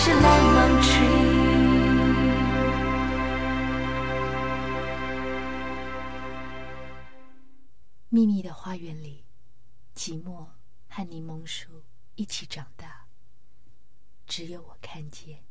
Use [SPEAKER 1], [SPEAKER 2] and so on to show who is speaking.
[SPEAKER 1] 是冷冷，秘密的花园里，寂寞和柠檬树一起长大。只有我看见。